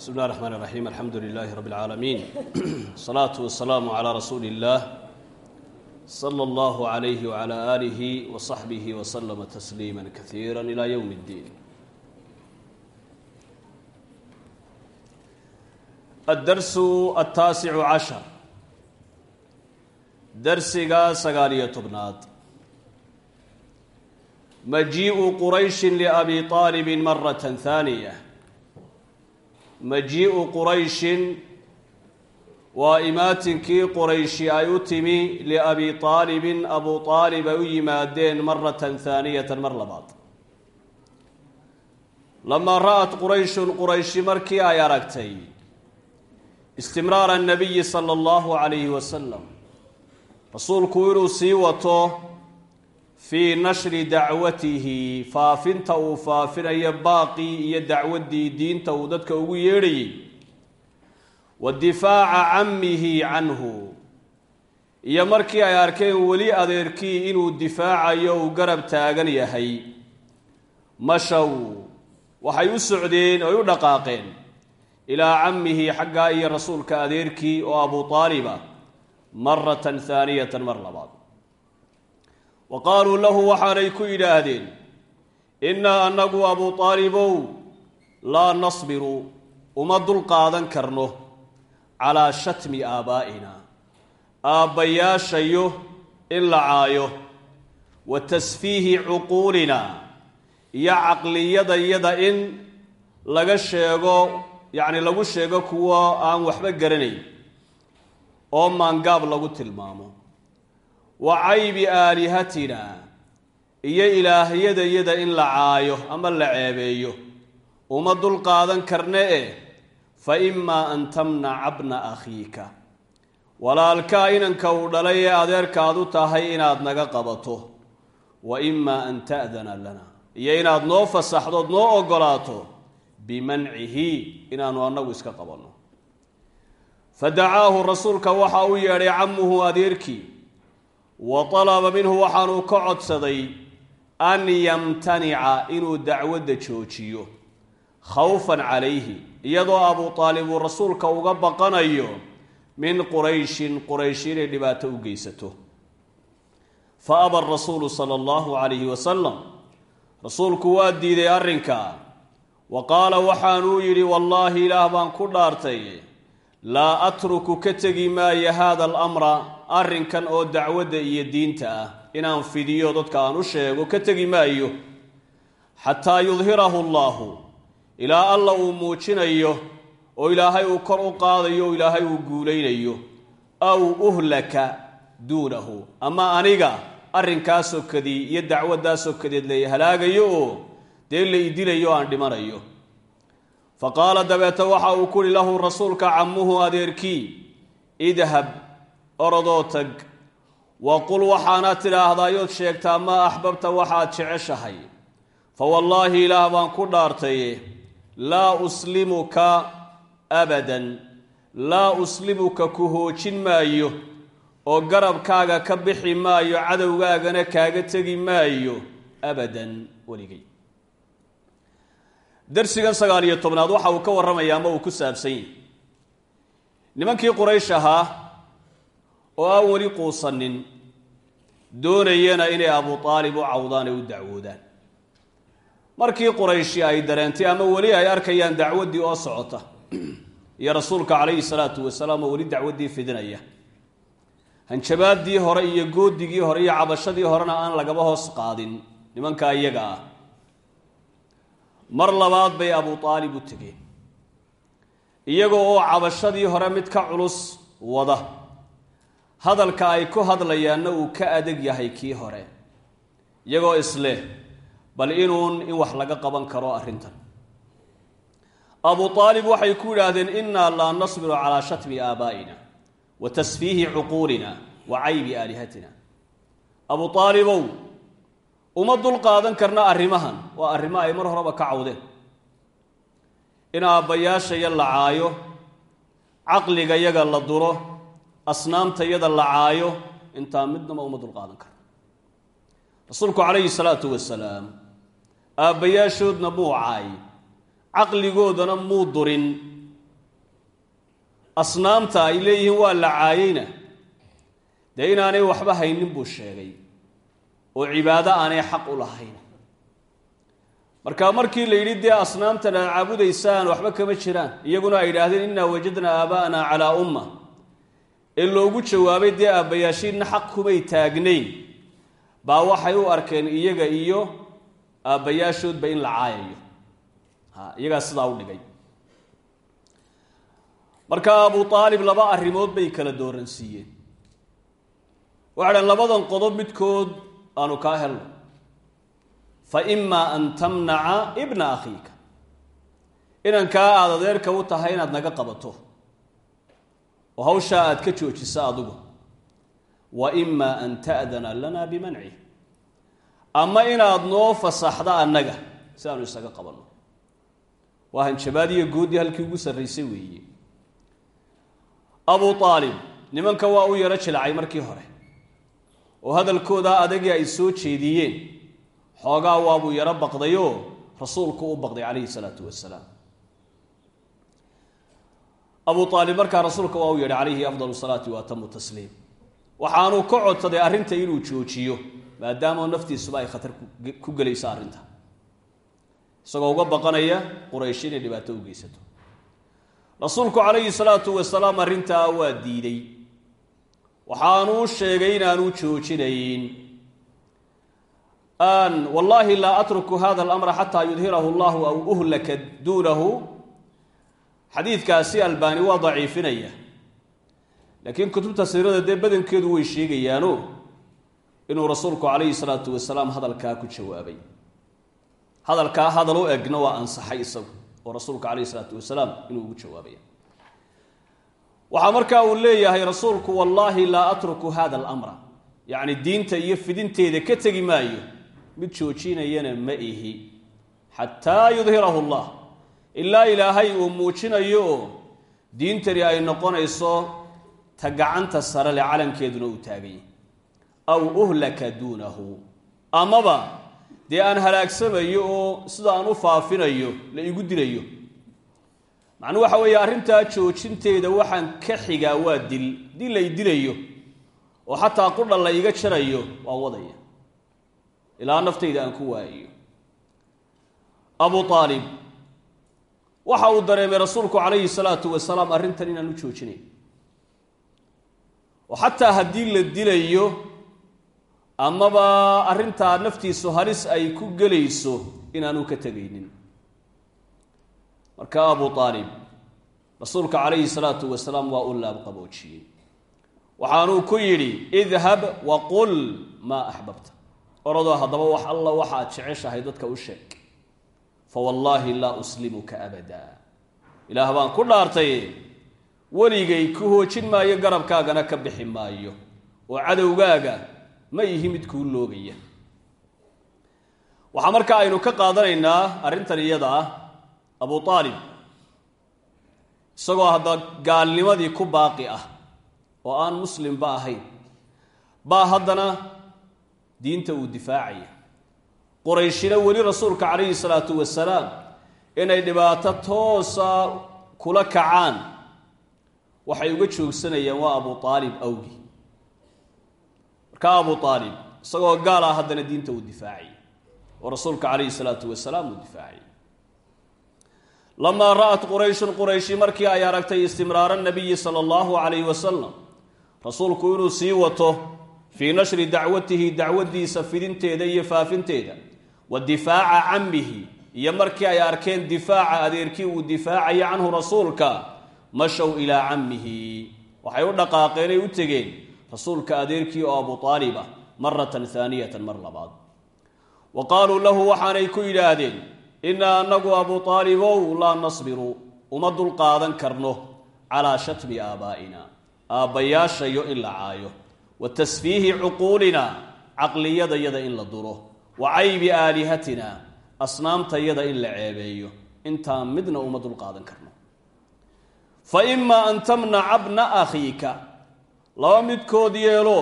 bismi اllah الرحmn الرaحيم alxamdu لlah رb العaalمين الصlaaة والسlاam عlى rasuuli الlah slى اllah عlyh وعlى آlih وصaxbih وslm تsliimا kaثيirا إlى yوم الdin الdrs الtaasic caشhر darsiga sagaaliyo tobnaad majiiءu qurayشhi لأbi طaalib maraة ثaaniية majii'u qurayshin waa imaatinkii qurayshi ay u timi liabi aalibin abu aalib ay u yimaadeen maratan haaniyatan mar labaad. Lamaa ra'at qurayshun qurayshi markii ay aragtay istimraara annabiyi sala allahu calayhi wasalam rasuulku inuu sii wato fii nashri dacwatihi faafinta uu faafinayo baaqii iyo dacwaddii diinta uu dadka ugu yeedhayay wa difaaca cammihi canhu. Iyo markii ay arkeen weli adeerkii inuu difaacayo uu garab taagan yahay. Mashow waxay u socdeen oy u dhaqaaqeen. Ilaa cammihi xaggaa iyo rasuulka adeerkii oo abu taaliba maratan haaniyatan mar labaad wa qaaluu lahu waxaanay ku yidhaahdeen innaa annagu abu taalibow laa nasbiru uma dulqaadan karno calaa shatmi aabaa'ina aabbayaashayo in la caayo wa tasfiihi cuquulina iyo caqliyadayada in laga sheego yacni lagu sheego kuwo aan waxba garanayn oo maangaab lagu tilmaamo wa caybi aalihatina iyo ilaahyadayada in la caayo ama la ceebeeyo. Uma dulqaadan karne e fa imaa an tamnaca bna akhiika. Walaalkaa inanka uu dhalay ee adeerkaad u tahay inaad naga qabato. Wa imaa an ta'dana lana iyo inaad noo fasaxdood noo ogolaato bimancihi inaanu annagu iska qabanno. Fa dacaahu rasuulka waxa u yeedhay camuhu adeerkii wa talaba minhu waxaanuu ka codsaday an yamtanica inuu dacwadda joojiyo khawfan calayhi iyadoo abu taalib uu rasuulka uga baqanayo min qurayshin quraysh inay dhibaato u geysato. Fa aba rasuulu sala allahu calayhi wasalam rasuulku waa diiday arrinka wa qaala waxaanuu yidhi wallaahi ilaah baan ku dhaartay laa atruku ka tegi maayo haada alamra arrinkan oo dacwadda iyo diinta ah. Inaan fidiyo dadka aan u sheego ka tegi maayo. Xataa yudhirahu allaahu ilaa alla uu muujinayo oo ilaahay uu kor u qaadayo oo ilaahay uu guulaynayo. Aw uhlaka duunahu. Ama aniga arrinkaasoo kadii iyo dacwaddaasoo kadeed lay halaagayo oo dee la idilayo aan dhimanayo. Fa qaala dabeete waxa uu kuhi lahu rasuulka cammuhu adeerkii idhab orodoo tag. Wa qul waxaanaad tidhaahdaayood sheegtaa maa axbabta waxaad jeceshahay. Fa wallaahi ilaah baan ku dhaartay laa uslimuka abadan. Laa uslimuka ku hoojin maayo. Oo garabkaaga ka bixi maayo cadowgaagana kaaga tegi maayo abadan weligay. Darsigan sagaal iyo tobnaad waxa uu ka warramaya ama uu ku saabsan yahy nimankii quraysh ahaa oo aan weli quusanin doonayana inay abu aalib u cawdaan ee u dacwoodaan. Markii qurayshi ay dareentay ama weli ay arkayaan dacwaddii oo socota iyo rasuulka calayhi salaatu wasalaam oo weli dacwaddii fidinaya hanjabaaddii hore iyo goodigii hore iyo cabashadii horena aan lagaba hoos qaadin nimanka iyaga ah. Mar labaad bay abu aalib u tegeen. Iyagoo oo cabashadii hore mid ka culus wada hadalka ay ku hadlayaanna uu ka adeg yahay kii hore. Iyagoo isleh bal inuun in wax laga qaban karo arrintan. Abu aalib waxay ku yidhaahdeen innaa laa nasbiru calaa shatmi aabaa'ina wa tasfiihi cuquulina wa caybi aalihatina. Abu aalibow uma dulqaadan karna arrimahan waa arrimo ay mar horeba ka cawdeen. In aabbayaashaya la caayo caqligayaga la duro asnaamtayada la caayo intaa midnaba uma dulqaadan karna rasuulku calayhi salaatu wasalaam aabbayaashoodna muu caay caqligoodana muu durin. Asnaamta ay leeyihiin waa la caayeyna. Dee inaanay waxba haynin buu sheegay oo cibaado aanay xaq u lahayn. Marka markii la yidhi dee asnaamtan aad caabudaysaan waxba kama jiraan. Iyaguna ay yidhaahdeen innaa wajadnaa aabaa'ana calaa umma ee loogu jawaabay dee aabbayaashiinna xaq kumay taagnayn. Baa waxay u arkeen iyaga iyo aabbayaashoodba in la caayayo. Ha iyagaa sidaa u dhigay. Marka abu aalib laba arrimood bay kala dooransiiyeen. Waxay dhahen labadan qodob midkood aanu kaa helno. Fa imaa an tamnaca ibna akhiika. Inankaa aada adeerka u tahay inaad naga qabato oo hawshaa aad ka joojiso adigu wa imaa an ta'dana lana bimanci ama inaad noo fasaxda annaga si aanu isaga qabanno waa hanjabaadiyo goodii halkii ugu sarraysay weeye. Abu aalib nimanka waa u yaro jilacay markii hore. Oo hadalkoodaa adagii ay soo jeediyeen. Xoogaa waabuu yaro baqdayoo? Rasuulku u baqday calayhi salaatu wasalaam abu aalib markaa rasuulka waa u yeedhay calayhi afdal salaati wa atamu tasliim. Waxaanuu ka codsaday arrinta inuu joojiyo maadaama naftiisuba ay khatar ku gelayso arrinta. Isagoo uga baqanaya quraysh inay dhibaato u geysato. Rasuulku calayhi salaatu wasalaam arrintaa waa diiday waxaanuu sheegay inaanu joojinayn. Wallaahi laa atruku hada alamra xataa yudhirahu allahu aw uhlaka duunahu xadiidkaasi albaani waa daciifinaya. Laakiin kutubta siirada dee badankeedu way sheegayaano inuu rasuulku calayhi salaatu wasalaam hadalkaa ku jawaabay. Hadalkaa hadal u egna waa ansaxay isagu oo rasuulka calayhi salaatu wasalaam inuu ugu jawaabaya waxaa markaa uu leeyahay rasuulku wallaahi laa atruku hada alamra. Yacni diinta iyo fidinteeda ka tegi maayo mid joojinayana ma ihi xataa yudhirahu allah ilaa ilaahay uu muujinayo oo diintani ay noqonayso ta gacanta sare le calankeeduna uu taagay. Aw uhlaka duunahu. Amaba dee aan halaagsamayo oo sida aan u faafinayo la igu dilayo. Macnuu waxa weeye arrintaa joojinteeda waxaan ka xigaa waa dil. Dil lay dilayo oo xataa qudha la iga jarayo waa wadaya. Ilaa naftayda aan ku waayayo abu aalib waxa uu dareemay rasuulku calayhi salaatu wasalaam arrintan inaan u joojinayn oo xataa haddii la dilayo amaba arrintaa naftiisu halis ay ku gelayso inaanu ka tegaynin marka abu aalib rasuulka calayhi salaatu wasalaam waa u laabqaboojiyey waxaanuu ku yidhi idhab waqul maa axbabta oradoo haddaba wax alla waxaad jeceshahay dadka u sheeg fa wallaahi laa uslimuka abada ilaah baan ku dhaartay weligay ku hoojin maayo garabkaagana ka bixi maayo oo cadowgaaga ma ihi mid kuu loogaya waxaa markaa aynu ka qaadanaynaa arrintan iyada ah abu aalib isagoo hadda gaalnimadii ku baaqi ah oo aan muslimba ahayn baa haddana diinta uu difaacaya qurayshina weli rasuulka calayhi salaatu wasalaam inay dhibaato toosa kula kacaan. Waxay uga joogsanayaan waa abu aalib awgi. Marka abu aalib isagoo gaal ah haddana diinta uu difaacaya oo rasuulka calayhi salaatu wasalaam uu difaacaya lamaa ra'at qurayshun qurayshi markii ay aragtay istimraara nabiyi sala allahu calayhi wasalam rasuulku inuu sii wato fii nashri dacwatihi dacwaddiisa fidinteeda iyo faafinteeda wa difaaca cammihi. Iyo markii ay arkeen difaaca adeerkii uu difaacaya canhu rasuulka mashow ilaa cammihi. Waxay u dhaqaaqeenay u tegeen rasuulka adeerkii oo abu aalib ah maratan haaniyatan mar labaad. Wa qaaluu lahu waxaanay ku yidhaahdeen innaa annagu abu aalibow laa nasbiru uma dulqaadan karno calaa shatmi aabaa'ina aabbayaashayo in la caayo. Wa tasfiihi cuquulina caqliyadayada in la duro wa caybi aalihatina asnaamtayada in la ceebeeyo. Intaan midna uma dulqaadan karno. Fa imaa an tamnaca bna akhiika laba midkood yeelo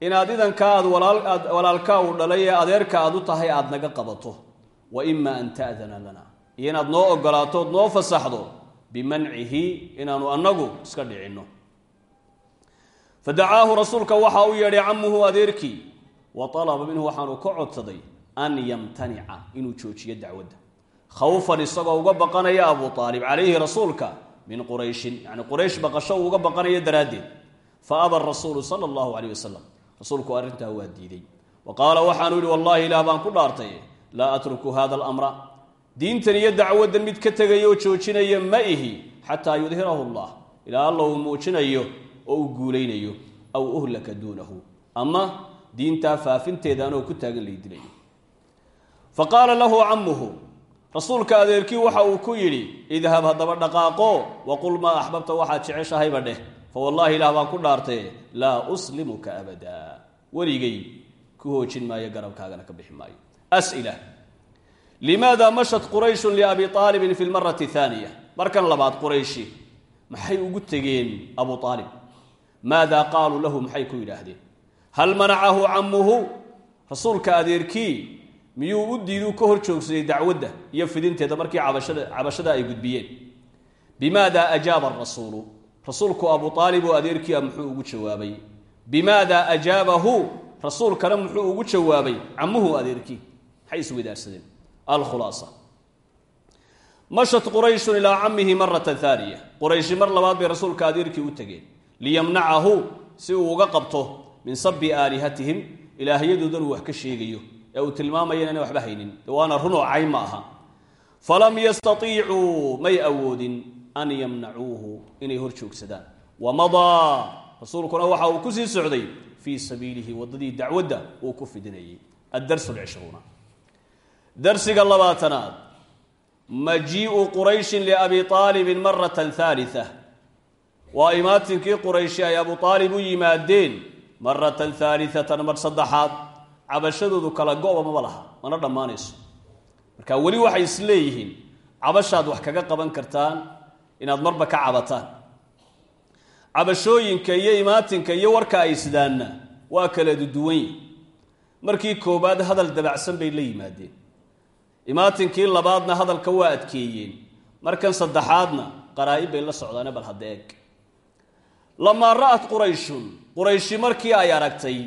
inaad idanka aad aad walaalkaa uu dhalay ee adeerka aad u tahay aada naga qabato. Wa imaa an ta'dana lana iyo inaad noo ogolaato noo fasaxdo bimancihi inaanu annagu iska dhicinno. Fadacaahu rasuulka waxa uu yeedhay camuhu adeerkii wa alaba minhu waxaanu ka codsaday an yamtanica inuu joojiyo dacwadda. Khawfan isagoo uga baqanaya abu aalib calayhi rasuulka min qurayshin yani quraysh baqasho uu uga baqanayo daraaddeed. Fa aba rasuulu sala allahu calayh wasalam rasuulku arrintaa waa diiday. Wa qaala waxaanu yidhi wallahi ilaah baan ku dhaartay laa atruku hada alamra. Diintan iyo dacwaddan mid ka tegaya oo joojinaya ma ihi xataa yudhirahu allah. Ilaa alla uu muujinayo oo uu guulaynayo aw uhlaka duunahu. Ama diintaa faafinteedaanoo ku taagan laydilayo fa qaala lahu camuhu rasuulka adeerkii waxa uu ku yidhi idhab haddaba dhaqaaqo waqul maa axbabta waxaad jeceshahayba dheh fa wallahi ilaah baan ku dhaartee laa uslimuka abadaa weligay ku hoojin maayo garabkaagana ka bixi maayo. As'ila limaada mashat qurayshun liabi aalibin fi lmarati aaniya markan labaad qurayshi maxay ugu tegeen abu aalib maada qaaluu lahu? Maxay ku yidhaahdeen hal manacahu camuhu rasuulka adeerkii miyuu u diiduu ka hor joogsaday dacwadda iyo fidinteeda markii cabashada ay gudbiyeen bimaada ajaaba arasuulu rasuulku abu aalib oo muxuu ugu jawaabay bimaada ajaabahu rasuulkana muxuu ugu jawaabay camuhu adeerkii maxay iswadaarsadeen alkhulaasa mashat qurayshun ilaa camihi marata haaniya qurayshi mar labaad bay rasuulka adeerkii u tegeen liyamnacahu si uu uga qabto min sabi aalihatihim ilaahyadoodan uu wax ka sheegayo ee uu tilmaamaya inaan waxba haynin. Waana runoo cayn ma aha. Falam yastaiicuu may awoodin an yamnacuuhu inay hor joogsadaan. Wamadaa rasuulkuna waxa uu ku sii socday fii sabiilihi waddadii dacwadda uu ku fidinayay. Addarsu lcishruuna darsiga labaatanaad majiiu qurayshin liabi aalibin maratan haalia waa imaatinkii qurayshi ay abu aalib u maratan haaliatan mar saddexaad cabashadoodu kala go-ba maba laha mana dhammaanayso. Marka weli waxay is leeyihiin cabashaad wax kaga qaban kartaan inaad marba ka cabataan. Cabashooyinka iyo imaatinka iyo warka ay sidaanna waa kala duduwan markii koowaad hadal dabacsan bay la yimaadeen. Imaatinkii labaadna hadalka waa adkeeyeen. Markan saddexaadna qaraa-ib bay la socdaane bal hadda eeg. Lamaa ra'at qurayshun qurayshi markii ay aragtay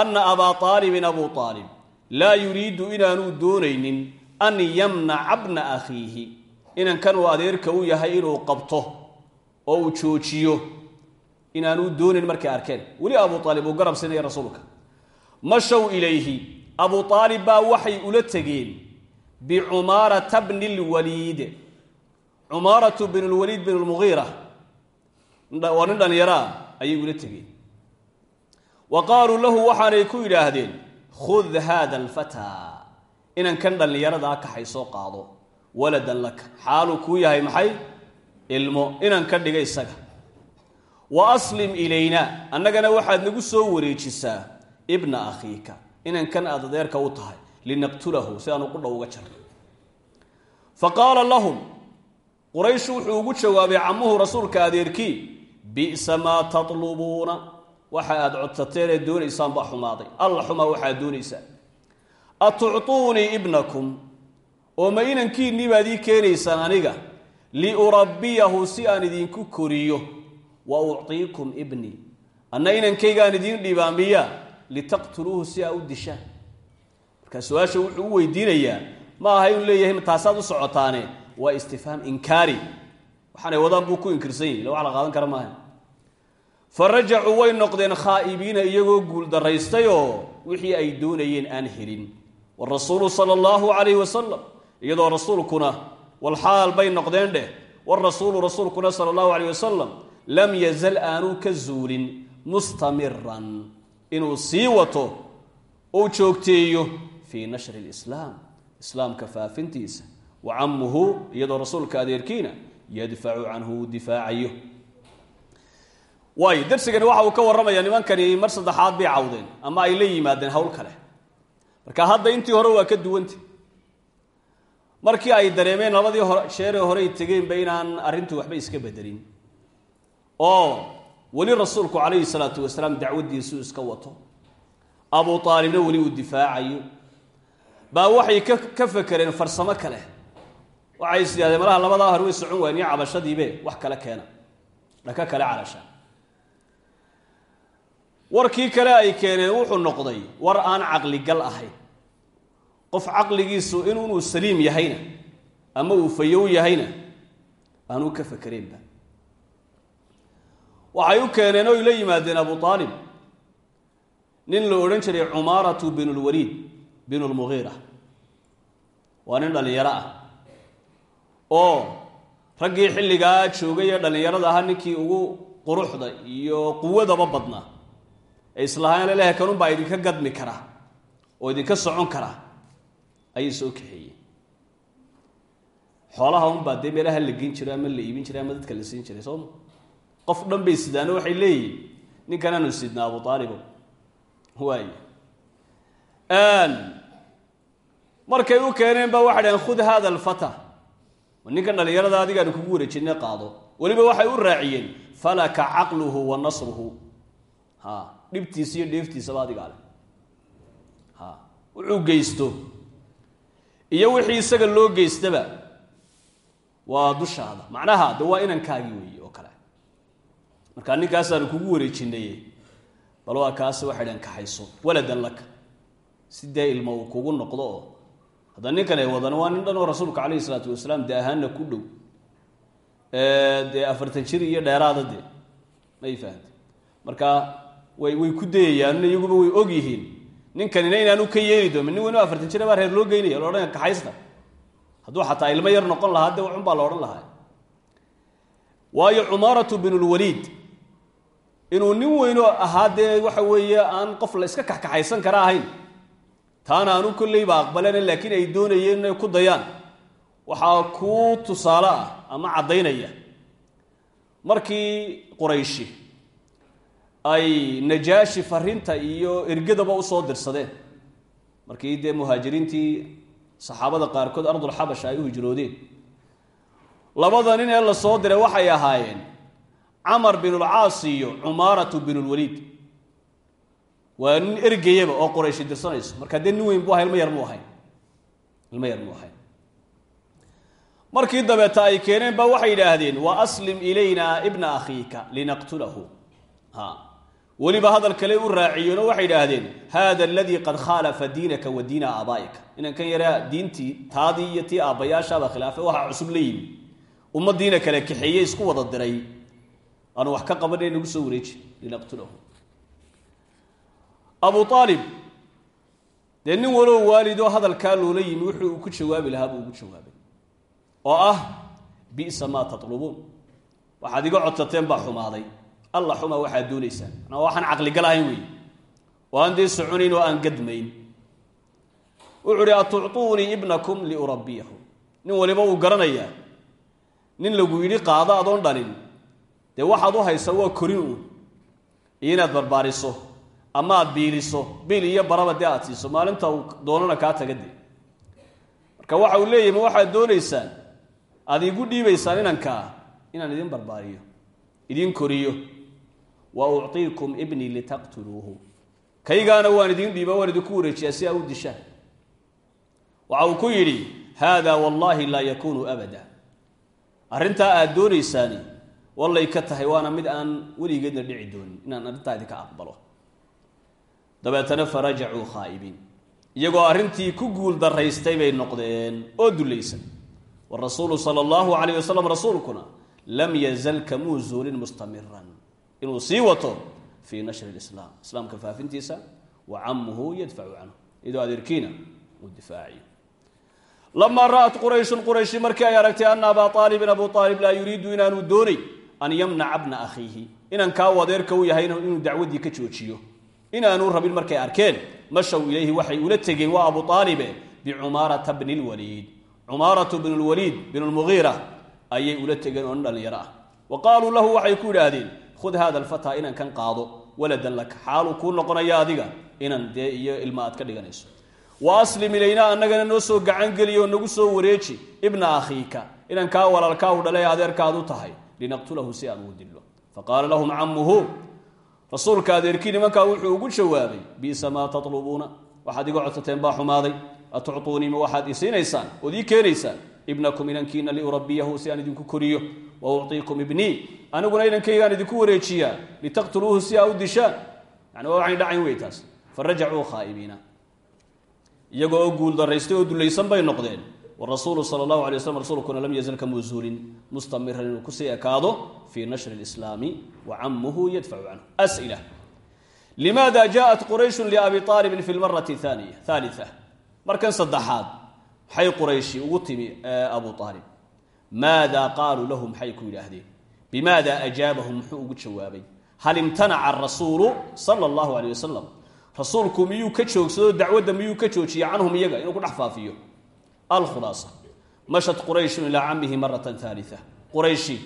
anna abaa aalibin abuu aalib laa yuriidu inaanuu doonaynin an yamnaca bna akhiihi. Inankan uu adeerka u yahay inuu qabto oo uu joojiyo. Inaanuu doonayn markay arkeen. Weli abuu aalib uu garab siinaya rasuulka. Mashow ilayhi abuu aalib baa waxay ula tegeen bicumaarata bni lwaliid cumaaratu bn lwaliid bin lmugiira waa nin dhallinyaraa ayay ula tegeen wa qaaluu lahu waxaanay ku yidhaahdeen khud haada alfataa inankan dhallinyaradaa kaxay soo qaado waladan laka xaaluu kuu yahay maxay? Ilmo. Inan ka dhiga isaga. Wa aslim ilayna. Annagana waxaad nagu soo wareejisaa ibna akhiika. Inankan aad adeerka u tahay linaqtulahu si aanu qudha uga jarno. Fa qaala lahum quraysh wuxuu ugu jawaabay camuhu rasuulka adeerkii bi'sa maa tatlubuuna waxa aad codsateen ee doonaysaan baa xumaaday. Alla xumaa waxaad doonaysaan atucطuunii ibnakum? Oo ma inankiinnii baad ii keenaysaan aniga? Liurabbiyahu si aan idinku koriyo. Wa ucطiikum ibnii anna inankaygaan idiin dhibaa miya? Litaqtuluuhu si aa u dishaan markaa su'aasha wuxuu u weydiinayaa ma aha inuu leeyahay taasaad u socotaane? Waa istifhaam inkaari. Waxaanay wadaan buu ku inkirsan yihiin wax la qaadan kara maaha fa rajacuu way noqdeen khaa'ibiina iyagoo guuldaraystay oo wixii ay doonayeen aan helin. Warasuulu sala allahu calayhi wasalam iyadoo rasuulkuna walxaal bay noqdeen dheh. Warasuulu rasuulkuna sala allahu calayh wasalam lam yazal aanuu ka zuulin mustamiran. Inuu sii wato ou joogteeyo fii nashri lislaam islaamka faafintiisa. Wa camuhu iyadoo rasuulka adeerkiina yadfacu canhu uu difaacayo waayo darsigani waxa uu ka warramayaa nimankani mar saddexaad bay cawdeen ama ay la yimaadeen hawl kale. Marka hadda intii hore waa ka duwanta markii ay dareemeen labadii hore sheeree horey tegeenba inaan arrintu waxba iska bedelin. Oo weli rasuulku calayhi salaatu wasalaam dacwaddiisuu iska wato. Abu aalibna weli uu difaacayo. Baa waxay ka fakereen farsamo kale. Waxay is yidhahdeen malaha labadaa hor way socon waayeen iyo cabashadiibe wax kale keena. Dhaka kale calasha warkii kale ay keeneen wuxuu noqday war aan caqligal ahayn qof caqligiisu inuu saliim yahayna ama uu fayow yahayna aanuu ka fakereenba waxay u keeneen oo la yimaadeen abu aalib nin la odhan jiray cumaaratu bin lwaliid bin lmugiira waa nin dhallinyaro ah. Oo raggii xilligaa joogay ee dhallinyarada ahaa ninkii ugu quruxda iyo quwadaba badnaa ee islahaan lelehe kanunbaa idinka gadmi karaa oo idinka socon karaa ayay soo kaxeeyeen xoolaha unbaa dee meelaha la geyn jiray ama la iibin jiray ama dadka la siin jiray sooma qof dhan bay sidaano waxay leeyihiin ninkanaanu sidnaa abu aalibo waay markay u keeneen ba waxay dhaheen khud hada alfata. Ninkan dhallinyarada adigaanu kugu wareejinay qaado. Weliba waxay u raaciyeen falaka caqluhu wa nasruhu. Ha dhibtiisa iyo dheeftiisaba adigaa leh ha wuxuu geysto. Iyo wixii isaga loo geystaba waa dushaada. Macnaha de waa inankaagii weeye oo kale. Markaa ninkaasaanu kugu wareejinay bal waa kaasi waxay dhaheen kaxayso waladan laka. Si dee ilma uu kugu noqdo oo hadda ninkan ay wadana waa nin dhan oo rasuulka calayhi isalaatu wasalaam dee ahaana ku dhow. Dee afartan jir iyo dheeraada dee may fahamtay. Marka way ku dayayaan iyaguba way og yihiin. Ninkanina inaanu ka yeeli doomin nin weyn afartan jira baa reer loo geynaya la odhanaya kaxaysta. Hadduu xataa ilmo yar noqon lahaa dee waxun baa la odhan lahaa. Waayo cumaaratu bin lwaliid inuu nin weynoo ahaa dee waxa weeye aan qof la iska kaxkaxaysan kara ahayn. Taana aanu kolleyba aqbalena laakiin ay doonayeen inay ku dayaan. Waxaa kuu tusaale ah ama caddaynaya. Markii qurayshi ay najaashi farinta iyo ergadaba u soo dirsadeen. Markii dee muhaajiriintii saxaabada qaarkood ardulxabasha ay u hijroodeen. Labada nin ee la soo diray waxay ahaayeen camar binulcaas iyo cumaaratu binulwaliid waa nin ergeyaba oo qorayshi dirsanayso. Markaa dee weyn bu aha ilmo yar mu ahayn ilmo yar mu ahayn markii dabeeta ay keeneen ba waxay yidhaahdeen wa aslim ilayna ibna akhiika linaqtulahu. Ha weliba hadal kale u raaciyeen oo waxay idhaahdeen hada aladii qad khaalafa diinaka wa diina aabaa'ika. Inankan yaraa diintii taadii iyo tii aabbayaashaaba khilaafay waxaa cusub la yimi ummadiina kale kaxeeye isku wada diray. Aanu wax ka qabanay nagu soo wareeji linaqtulahu abu aalib dee nin waloo waalidoo hadalkaa loola yimi wuxuu uu ku jawaabi lahaa buu ugu jawaabay oo ah bisa maa tatlubuun. Waxaad iga codsateen baa xumaaday alla xuma waxaad doonaysaan manaa waxaan caqligal ahayn wey oo aan dee soconayn oo aan gadmayn. Wuxuu uhi atucطuunii ibnakum liurabbiyahu. Nin waliba uu garanayaa. Nin lagu yidhi qaado adoon dhalin. Dee waxaad u haysa waa korin uun iyo inaad barbaariso ama aad biiliso biil iyo baraba dee aad siiso maalinta uu doonana kaa taga marka waxa uu leeyahy ma waxaad doonaysaan aad igu dhiibaysaan inaan idin barbaariyo idin koriyo wa ucطiikum ibnii litaqtuluuhu kaygaana waan idin dhiiba waan idinku wareejiyaa si aa u dishaan waxa uu ku yidhi haada wallaahi laa yakuunu abada arrintaa aad doonaysaani wallay ka tahay waana mid aan weligeedna dhici doonin inaan arrintaa idinka aqbalo dabeetana farajacuu khaa'ibiin iyagoo arrintii ku guul daraystay bay noqdeen oo dulaysan warasuulu sala allahu calayh wasalam rasuulkuna lam yazal kamuu mustamiran inuu sii wato fii nashri lislaam islaamka faafintiisa wa camuhu yadfacu canhu. Iyadoo adeerkiina uu difaaciyo lamaa ra'at qurayshun qurayshi markii ay aragtay ana abaa aalibin abu aalib laa yuriidu inaanu doonay an yamnaca bna akhiihi. Inan kaa adeerka u yahay inuu dacwaddii ka joojiyo. Inaanu rabin markay arkeen mashaw ilayhi waxay ula tegeen waa abu aalibe bicumaarata bni lwaliid cumaaratu bn lwaliid bin lmugiira ayay ula tegeen oo dhallinyaro ah. Wa qaaluu lahu waxay ku idhaahdeen khud hada alfataa inan kan qaado waladan laka xaaluu kuu noqonaya adiga inan dee iyo ilma aad ka dhiganayso. Wa aslim ilaynaa annagana noo soo gacangeliyo oo nagu soo wareeji. Ibna akhiika inan kaa walaalkaa u dhalay adeerkaad u tahay. Linaqtulahu si aan ugu dillo. Faqaala lahum camuhu rasuulka adeerkii nimankaa wuxuu ugu jawaabay bisa maa tatlubuuna. Waxaad iga codsateen baa xumaaday. Atucطuunii ma waxaad isiinaysaan ood ii keenaysaan ibnakum inankiina liurabiyahu si aan idinku koriyo. Wa uciikum ibnii. Aniguna inankaygaan idinku wareejiyaa. Litaqtuluuhu si aa u dishaan. Yani waa waxaan dhacayn wey taas. Farajacuu iyagoo oo guuldaraystay oo dulaysan bay noqdeen. Warasuulu sala allahu alay waslm rasuulkuna lam yazal kamuu zuulin mustamiran inuu ku sii ekaado fii nashri lislaami wa camuhu yadfacu canhu. As'ila. Limaada jaءat qurayshun liabi aalibin fi lmarati aaniya haaliثa markan saddexaad maxay qurayshi ugu timi abu aalib maada qaaluu lahu maxay ku yidhaahdeen bimaada ajaabahum muxuu ugu jawaabay. Hal imtanaca arasuulu sala allahu aleyh wasalam rasuulku miyuu ka joogsado dacwadda miyuu ka joojiya canhum iyaga inuu ku dhex faafiyo? Alkhulaasa. Mashat qurayshun ilaa camihi maratan aalia qurayshi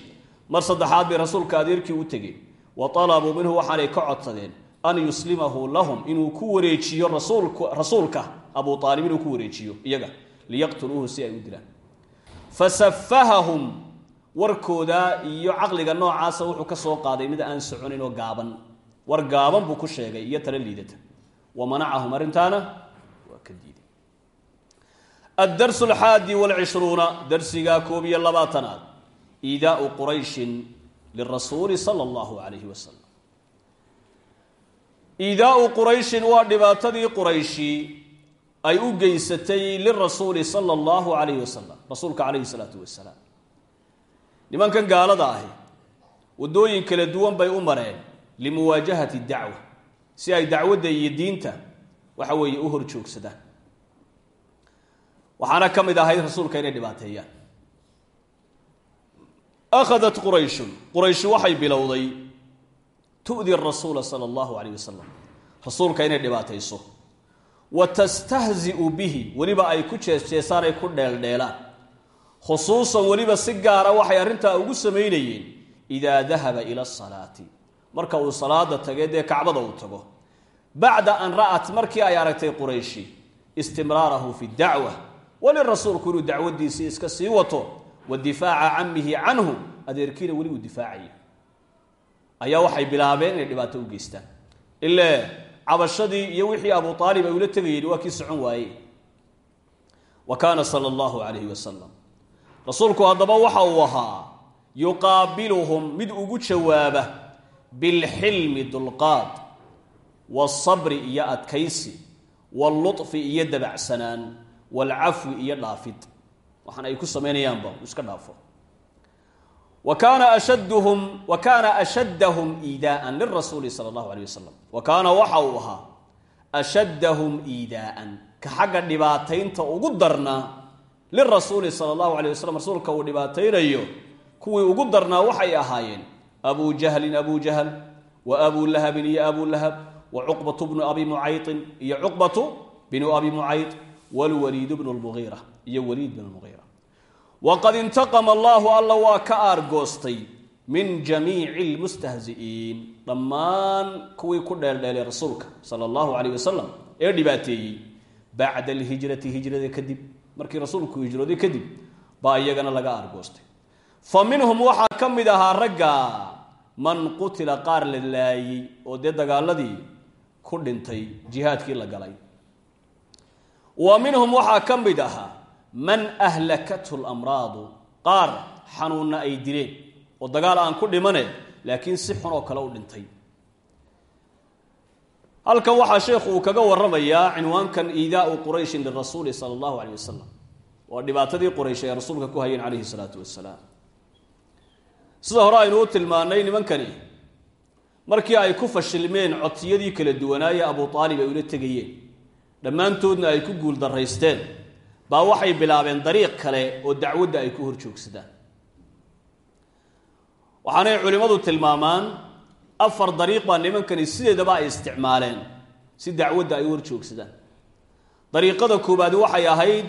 mar saddexaad bay rasuulka adeerkii u tegeen. Wa alabuu minhu waxaanay ka codsadeen an yuslimahu lahum inuu ku wareejiyo rasuulka abu aalib inuu wareejiyo iyaga liyaqtuluuhu si ay u dilaan. Fasafahahum warkooda iyo caqliga noocaasa wuxuu ka soo qaaday mid aan soconin oo gaaban. War gaaban buu ku sheegay iyo tala liidata. Wa manacahum arrintaana waa ka diiday. Addarsu alxaadi walcishruuna darsigaa koob iyo labaatanaad. Iidaau qurayshin lirasuuli sala allahu calayhi wasalam iidaau qurayshin waa dhibaatadii qurayshi ay u geysatay lirasuuli sala allahu calayhi wasalam rasuulka calayhi salaatu wasalaam nimankan gaalada ahi waddooyin kala duwan bay u mareen limuwaajahati dacwa. Si ay dacwadda iyo diinta waxa weeye u hor joogsadaan. Waxaana ka mid ahayd rasuulka inay dhibaateeyaan. Akhadat qurayshun qurayshi waxay bilowday tu'di rasuula sala allahu calayh wasalam rasuulka inay dhibaatayso wa tastahzi'u bihi weliba ay ku jeesjeesaan ay ku dheeldheelaan khusuusan weliba si gaara waxay arrintaa ugu samaynayeen idaa dahaba ila asalaati marka uu salaada tagee dee kacbada uu tago. Bacda an ra'at markii ay aragtay qurayshi istimraarahu fi dacwa. Weli rasuulku inuu dacwadiisii iska sii wato wa difaaca camihi canhu adeerkiina weli uu difaacaya ayaa waxay bilaabeen inay dhibaato u geystaan. Ile cabashadii iyo wixii abu aalib ay ula tegayeen waa kii socon waaye wa kaana sala allahu calayhi wasalam rasuulku haddaba waxa uu ahaa yuqaabiluhum mid ugu jawaaba bilxilmi dulqaad wasabri iyo adkaysi waalluطfi iyo dabacsanaan waalcafwi iyo dhaafid. Waxaan ay ku samaynayaanba iska dhaafo wa kaana ashaddahum iidaa'an lirasuuli sala allahu alayh wasalam wa kaana waxa uu ahaa ashaddahum iidaa'an ka xagga dhibaataynta ugu darnaa lirasuuli sala allahu alayh wasalam rasuulka uu dhibaataynayo kuwii ugu darnaa waxay ahaayeen abu jahlin abu jahl wa abu lahabin iyo abu lahab wa cuqbatu bnu abi mucayطin iyo cuqbatu binu abi mucayط wlwaliid bnu lmugiira iyo waliid waqad intaqama allahu alla waa ka aargoostay min jamiici lmustahzi'iin dhammaan kuwii ku dheeldheelay rasuulka sala allahu calayh wasalam ee dhibaateeyey bacda alhijrati hijrada kadib markii rasuulku hijrooday kadib baa iyagana laga aargoostay fa minhum waxaa ka mid ahaa ragga man qutila qaar la laayey oo dee dagaaladii ku dhintay jihaadkii la galay wa minhum waxaa ka mid ahaa man ahlakathu lamraadu qaar xanuunna ay dileen oo dagaal aan ku dhimane laakiin si xun oo kale u dhintay. Halkan waxaa sheekhu uu kaga waramayaa cinwaankan iidaau qurayshin lirasuuli sala allahu caleyh wasalam waa dhibaatadii quraysh ay rasuulka ku hayeen calayhi salaatu wasalaam sida hore aynu u tilmaannay nimankani markii ay ku fashilmeen codsiyadii kala duwanaaye abu aalib ay ula tegayeen dhammaantoodna ay ku guul daraysteen baa waxay bilaabeen dariiq kale oo dacwadda ay ku hor joogsadaan waxaanay culimmadu tilmaamaan afar dariiq baa nimankani sideedaba ay isticmaaleen si dacwadda ay u hor joogsadaan dariiqada koowaadi waxay ahayd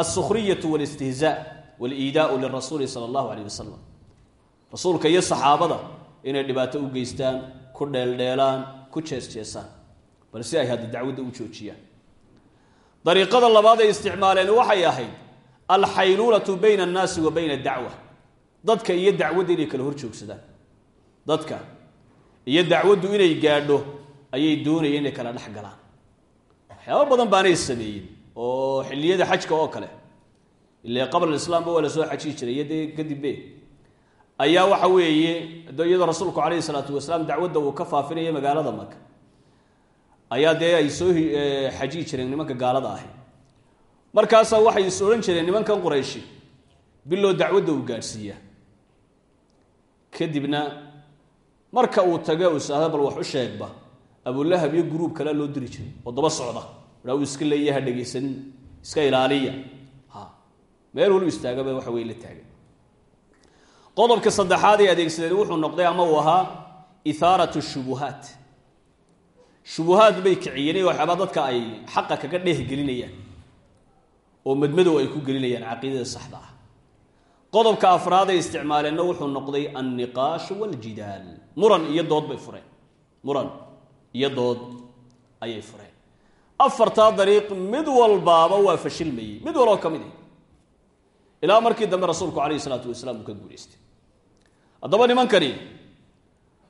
alsukhriyatu walistihzaa waliidaau lirasuuli sala allahu caleyh wasalam rasuulka iyo saxaabada inay dhibaato u geystaan ku dheeldheelaan ku jeesjeesaan bal si ay hadda dacwadda u joojiyaan dariiqada labaad ay isticmaaleen waxay ahayd alxayluulatu bayna annaasi wa bayna dacwa. Dadka iyo dacwadda inay kala hor joogsadaan dadka iyo dacwaddu inay gaadho ayay doonayeen inay kala dhex galaan. Waxyaaba badan baanay sameeyeen oo xilliyada xajka oo kale ile qabla islaamba waa la soo xajiyi jiray. Iyo kadibbe ayaa waxa weeye iyadoo rasuulku calayhi salaatu wasalaam dacwadda uu ka faafinaya magaalada maka ayaa dee ay soo xajiyi jireen nimanka gaalada ahi. Markaasaa waxay is odhan jireen nimankan qurayshi bilow dacwadda uu gaadhsiiyaa kadibna marka uu taga uu saahda bal wax u sheegba abulahab iyo guruub kale loo diri jiray oo daba socda. Aa iska leeyaha dhegaysanin iska ilaaliya. Meel walu istaagaba waxa wey la taagan qodobka saddexaad ay adeegsadeen wuxuu noqday ama uu ahaa ithaarat shubuhaat shubuhaad bay kiciyeen waxyaabaa dadka ay xaqa kaga dheehgelinayaan oo madmadow ay ku gelinayaan caqiidada saxda ah. Qodobka afraad ay isticmaaleenna wuxuu noqday anniqaash waljidaal. Muran iyo dood bay fureen. Muran iyo dood ayay fureen. Afartaa dariiq mid walbaaba waa fashilmayey mid waloo ka mid ah. Ilaa markii dambe rasuulku calayhi salaatu wasalaam uu ka guulaystay haddaba nimankani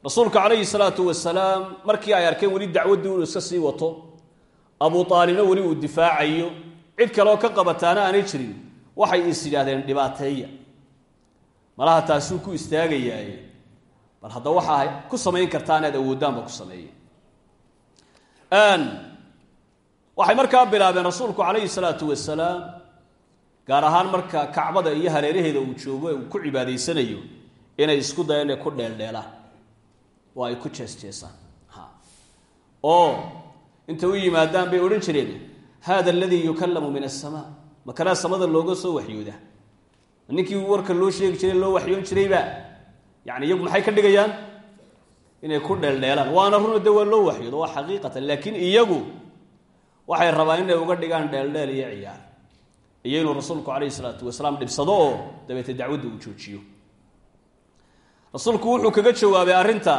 rasuulka calayhi salaatu wasalaam markii ay arkeen weli dacwaddii inuu iska sii wato abu aalibna weli uu difaacayo. Cid kaleoo ka qabataana aanay jirin waxay is yidhaahdeen dhibaateeya malaha taasuu ku istaagayaaye. Bal hadda waxaa ku samayn kartaa inaad awooddaanba ku sameeya waxay markaa bilaabeen rasuulku calayhi salaatu wasalaam gaar ahaan marka kacbada iyo hareeraheeda uu joogo uu ku cibaadaysanayo inay isku dayaan inay ku dheeldheelaan oo ay ku jees-jeesaan oo intay u yimaadaan bay odhan jireen hada aladii yukallamu min asamaa makanaa samada looga soo waxyooda? Ninkii warka loo sheegi jiray loo waxyoon jirayba yani iyagu maxay ka dhigayaan? Inay ku dheeldheelaan. Waana runa de waa loo waxyoodo waa xaqiiqatan laakiin iyagu waxay rabaan inay uga dhigaan dheeldheel iyo ciyaar. Iyo inuu rasuulku calayhi salaatu wasalaam dhibsado oo dabeete dacwadda uu joojiyo. Rasuulku wuxuu kaga jawaabay arrinta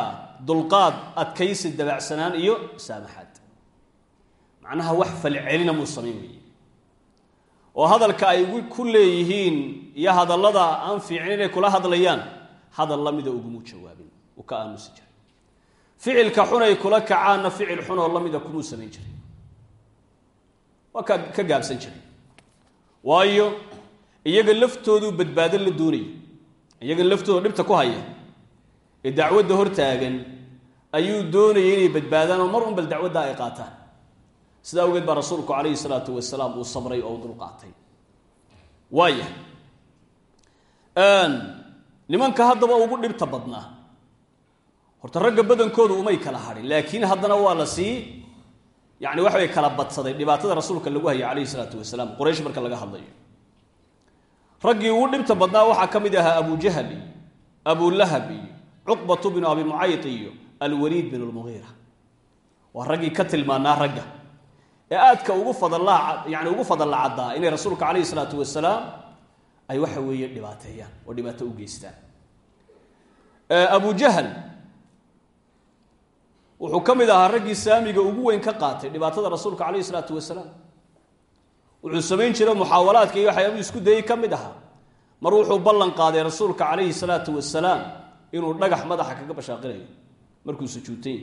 dulqaad adkaysi dabacsanaan iyo saamaxaad. Macnaha wax falcelina muu samayn weeye oo hadalka ay ku leeyihiin iyo hadallada aan fiicin inay kula hadlayaan hadal la mida ugumuu jawaabin uu ka aamusi jiray. Ficilka xun ay kula kacaanna ficil xun oo la mida kumuu samayn jiray. Waa ka ka gaabsan jiray. Waayo iyaga laftoodu badbaado la doonaya iyaga laftooda dhibta ku haya ee dacwadda hor taagan ayuu doonayay inay badbaadaan oo mar un bal dacwadda ay qaataan. Sidaa awgeed baa rasuulku calayhi salaatu wasalaam uu samray oo u dulqaatay waaya nimanka haddaba ugu dhibta badnaa. Horta ragga badankoodu umay kala hadhin laakiin haddana waa la sii yani waxbay kala badsaday. Dhibaatada rasuulka lagu hayay calayhi salaatu wasalaam quraysh marka laga hadlayo. Raggii ugu dhibta badnaa waxaa ka mid ahaa abujahl iyo abulahab iyo cuqbatu binu abi mucayt iyo alwaliid bin lmugiira waa raggii ka tilmaanaa ragga. Ee aadka ugu fadallaa yani ugu fadalla caddaa inay rasuulka calayhi salaatu wasalaam ay waxa weeye dhibaateeyaan oo dhibaato u geystaan. Abu jahl wuxuu ka mid ahaa raggii saamiga ugu weyn ka qaatay dhibaatada rasuulka calayhi salaatu wasalaam wuxuu samayn jiray muxaawalaadka iyo waxyaabuu isku dayey ka mid mar wuxuu ballan qaaday rasuulka calayhi salaatu wasalaam inuu dhagax madaxa kaga bashaaqinayo. Markuu sujuudtay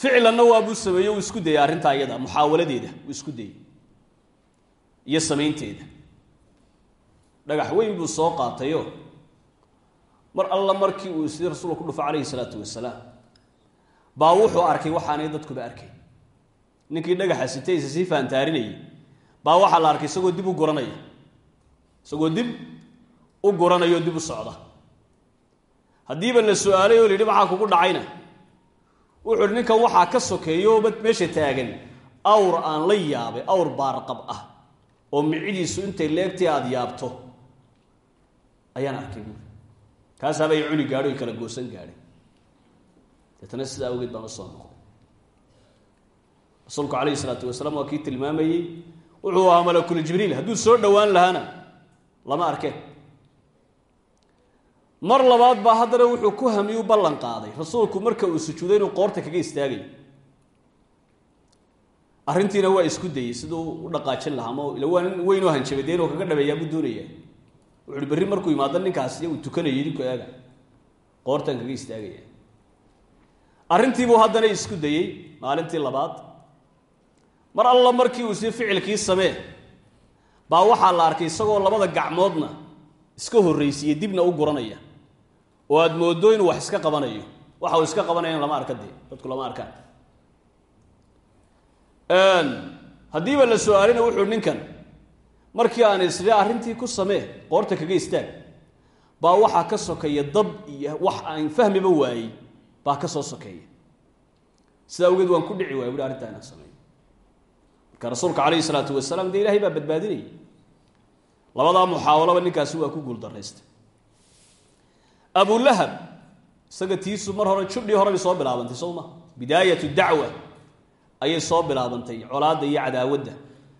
ficlanna waabuu sameeye uu isku dayey arrintaa iyada muxaawaladeeda uu isku dayey iyo samaynteeda. Dhagax weyn buu soo qaatayo. Mar alla markii uu sidii rasuulka ku dhufo calayhi salaatu wasalaam baa wuxuu arkay waxaanay dadkuba arkay. Ninkii dhagaxa sitaysa sii faantaarinayay baa waxaa la arkay isagoo dib u guranaya. Isagoo dib u guranayoo dib u socda. Haddiiba la su'aalay oo la yidhi maxaa kugu dhacayna. Wuxuu ihi ninkan waxaa ka sokeeyo meesha taagan awr aan la yaabay awr baarqab ah oo micidiisu intay leegtay aada yaabto. Ayaan arkay buuri kaasaaba ay cuni gaadho y kala goosan gaadhay. Deetana sidaa awgeed baan u soo noqday. Rasuulku calayhi isalaatu wasalaam waa kii tilmaamayey. Wuxuu ahaa malakul jibriil. Hadduu soo dhowaan lahaana lama arkeen mar labaad baa haddana wuxuu ku hamiyuu ballan qaaday. Rasuulku marka uu sujuuday inuu qoorta kaga istaagayo arrintiina waa isku dayey siduu u dhaqaajin lahaa ma ila waa nin weynoo hanjabay dee kaga dhabeeyaa buu doonaya wuxu uhi berri markuu yimaado ninkaasi uu tukanayay idinku eega qoortan kaga istaagaya. Arrintiibuu haddana isku dayey maalintii labaad. Mar alla markii uu si ficilkii samee baa waxaa la arkay isagoo labada gacmoodna iska horraysiiye dibna u guranaya oo aad mooddo inuu wax iska qabanayo. Waxa uu iska qabanaya lama arka dee. Dadku lama arkaan. Haddiiba la su'aalina wuxuu ninkan markii aan isri arrintii ku samee qoorta kaga istaag baa waxaa ka sokeeya dab iyo wax aan fahmiba waayey baa ka soo sokeeya. Sidaa awgeed waan ku dhici waaya buhi arrintaa inaan sameeyo. Rasuulka calayhi isalaatu wasalaam dee ilahay baa badbaadinayay labadaa muxaawalaba ninkaasi waa ku guuldaraystay abulahab isaga tiisu mar hore judhii hore bay soo bilaabantay soo ma? Bidaayatu dacwa ayay soo bilaabantay colaadda iyo cadaawadda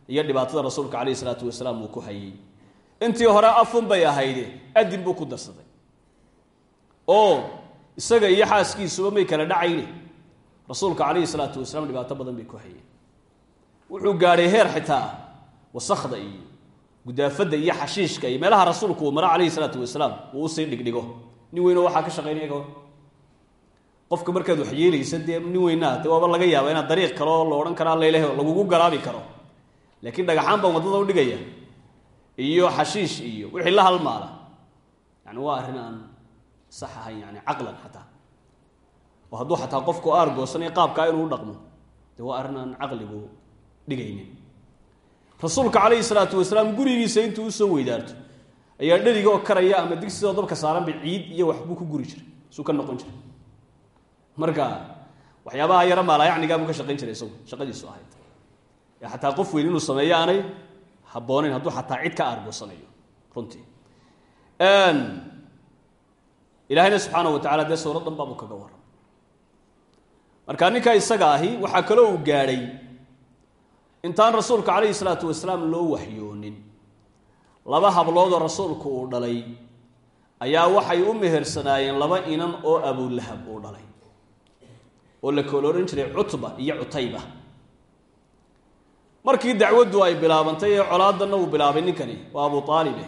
iyo dhibaatada rasuulka calayhi isalaatu wasalaam uu ku hayay. Intii hore afun bay ahayde adin buu ku darsaday. Oo isaga iyo xaaskiisuba may kala dhacayne. Rasuulka calayhi salaatu wasalaam dhibaato badan bay ku hayeen. Wuxuu gaadhay heer xitaa wasakda iyo gudaafadda iyo xashiishka iyo meelaha rasuulku uu mara calayhi salaatu wasalaam uu u sii dhigdhigo nin weyno waxaa ka shaqaynaya ka qofka markaad wax yeelaysa dee nin weynaa de waaba laga yaaba inaad dariiq kale oo la odhan karaa layleh lagugu garaabi karo. Laakiin dhagaxaan baan waddada dhigaya. Iyo xashiish iyo wixii la halmaala. Yani waa arrin aan sax ahayn yani caqlan xataa. Oo hadduu xataa qofku aargoosanaya qaabkaa inuu u dhaqmo dee waa arrin aan caqligu dhigaynin. Rasuulka calayhi salaatu wasalaam gurigiisa intuu u soo weydaarto ayaa dheriga oo karaya ama digsidoo dabka saaranba ciid iyo waxbuu ku guri jiray. Suu ka noqon jiray. Marka waxyaabaha maalayacnigaa buu ka shaqayn jiray isagu shaqadiisu ahayd. Xataa qof weyn inuu sameeyo aanay habbooneyn hadduu xataa cid ka aargoosanayo runtii. Ilaahayna subxaana wa tacala dee suuraddan baabuu kaga warram marka ninkaa isaga ahi waxaa kaloo uu gaadhay intaan rasuulka calayhi salaatu wasalaam loo waxyoonin laba habloodoo rasuulku uu dhalay ayaa waxay u mehersanaayeen laba inan oo abulahab uu dhalay oo la kala odhan jiray cutba iyo cutayba. Markii dacwaddu ay bilaabantay ee colaadanna uu bilaabay ninkani waa abu aalibe